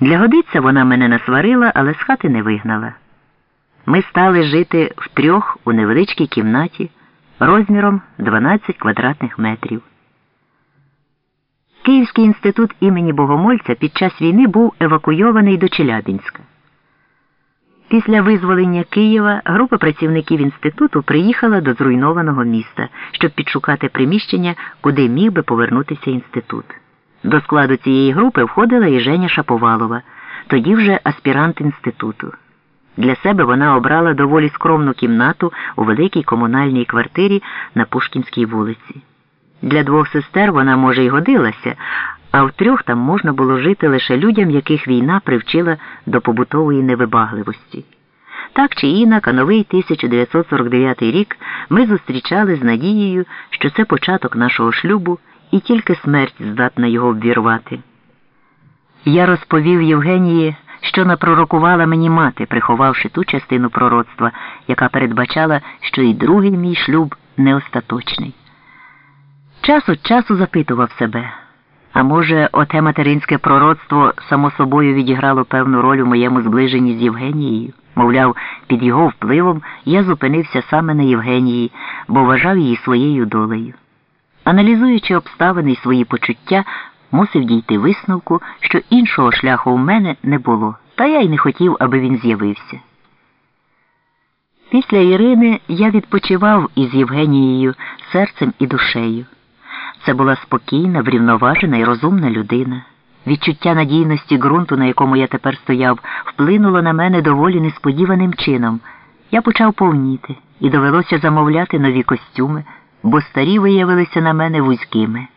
Для годиця вона мене насварила, але з хати не вигнала. Ми стали жити втрьох у невеличкій кімнаті розміром 12 квадратних метрів. Київський інститут імені Богомольця під час війни був евакуйований до Челябінська. Після визволення Києва група працівників інституту приїхала до зруйнованого міста, щоб підшукати приміщення, куди міг би повернутися інститут. До складу цієї групи входила і Женя Шаповалова, тоді вже аспірант інституту. Для себе вона обрала доволі скромну кімнату у великій комунальній квартирі на Пушкінській вулиці. Для двох сестер вона, може, й годилася, а в трьох там можна було жити лише людям, яких війна привчила до побутової невибагливості. Так чи інак, а новий 1949 рік ми зустрічали з надією, що це початок нашого шлюбу і тільки смерть здатна його обвірвати. Я розповів Євгенії, що напророкувала мені мати, приховавши ту частину пророцтва, яка передбачала, що і другий мій шлюб не остаточний. Час від часу запитував себе, а може, оте материнське пророцтво само собою відіграло певну роль у моєму зближенні з Євгенією. Мовляв, під його впливом я зупинився саме на Євгенії, бо вважав її своєю долею. Аналізуючи обставини і свої почуття, мусив дійти висновку, що іншого шляху у мене не було, та я й не хотів, аби він з'явився. Після Ірини я відпочивав із Євгенією серцем і душею. Це була спокійна, врівноважена і розумна людина. Відчуття надійності ґрунту, на якому я тепер стояв, вплинуло на мене доволі несподіваним чином. Я почав повніти і довелося замовляти нові костюми, бо старі виявилися на мене вузькими.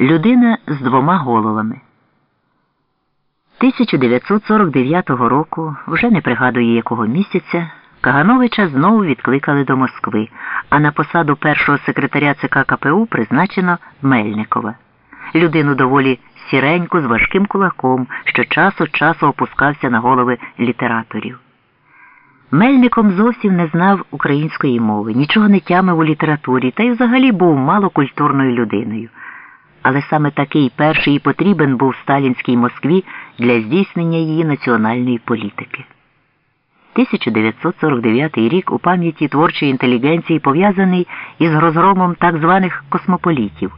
Людина з двома головами. 1949 року, вже не пригадую якого місяця, Кагановича знову відкликали до Москви, а на посаду першого секретаря ЦК КПУ призначено Мельникова. Людину доволі сіреньку з важким кулаком, що час від часу опускався на голови літераторів. Мельником зовсім не знав української мови, нічого не тямив у літературі та й взагалі був малокультурною людиною. Але саме такий перший і потрібен був сталінській Москві для здійснення її національної політики. 1949 рік у пам'яті творчої інтелігенції пов'язаний із розгромом так званих космополітів.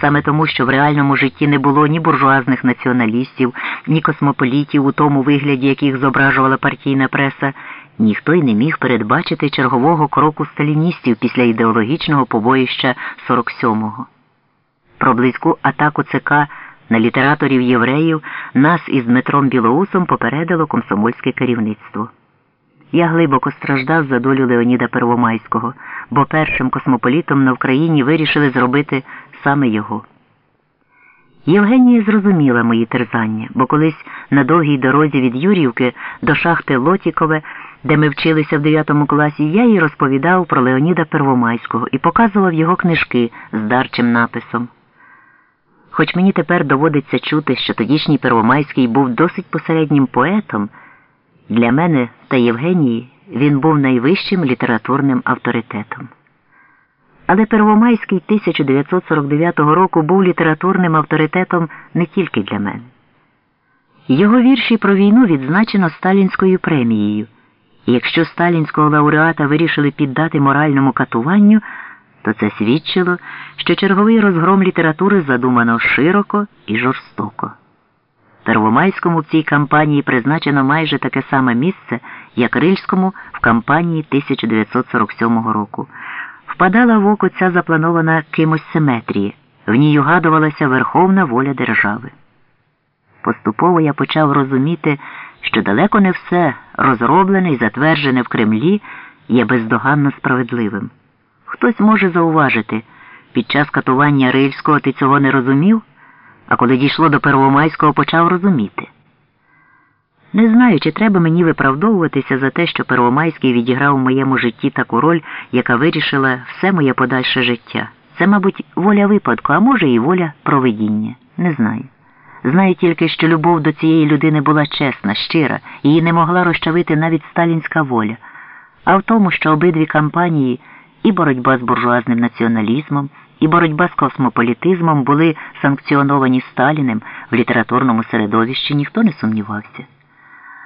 Саме тому, що в реальному житті не було ні буржуазних націоналістів, ні космополітів у тому вигляді, яких зображувала партійна преса, ніхто й не міг передбачити чергового кроку сталіністів після ідеологічного побоїща 47-го. Про близьку атаку ЦК на літераторів євреїв нас із Дмитром Білоусом попередило комсомольське керівництво. Я глибоко страждав за долю Леоніда Первомайського, бо першим космополітом на Україні вирішили зробити саме його. Євгенія зрозуміла мої терзання, бо колись на довгій дорозі від Юрівки до шахти Лотікове, де ми вчилися в 9 класі, я їй розповідав про Леоніда Первомайського і показував його книжки з дарчим написом. Хоч мені тепер доводиться чути, що тодішній Первомайський був досить посереднім поетом, для мене та Євгенії він був найвищим літературним авторитетом. Але Первомайський 1949 року був літературним авторитетом не тільки для мене. Його вірші про війну відзначено Сталінською премією, якщо сталінського лауреата вирішили піддати моральному катуванню, то це свідчило, що черговий розгром літератури задумано широко і жорстоко. Первомайському в цій кампанії призначено майже таке саме місце, як Рильському в кампанії 1947 року. Впадала в око ця запланована кимось симетрії, в ній угадувалася верховна воля держави. Поступово я почав розуміти, що далеко не все розроблене і затверджене в Кремлі є бездоганно справедливим. Хтось може зауважити, під час катування Рильського ти цього не розумів, а коли дійшло до Первомайського, почав розуміти. Не знаю, чи треба мені виправдовуватися за те, що Первомайський відіграв у моєму житті таку роль, яка вирішила все моє подальше життя. Це, мабуть, воля випадку, а може і воля провидіння. Не знаю. Знаю тільки, що любов до цієї людини була чесна, щира, її не могла розчавити навіть сталінська воля. А в тому, що обидві кампанії і боротьба з буржуазним націоналізмом, і боротьба з космополітизмом були санкціоновані Сталіним в літературному середовищі, ніхто не сумнівався.